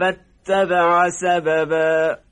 فاتبع سببا.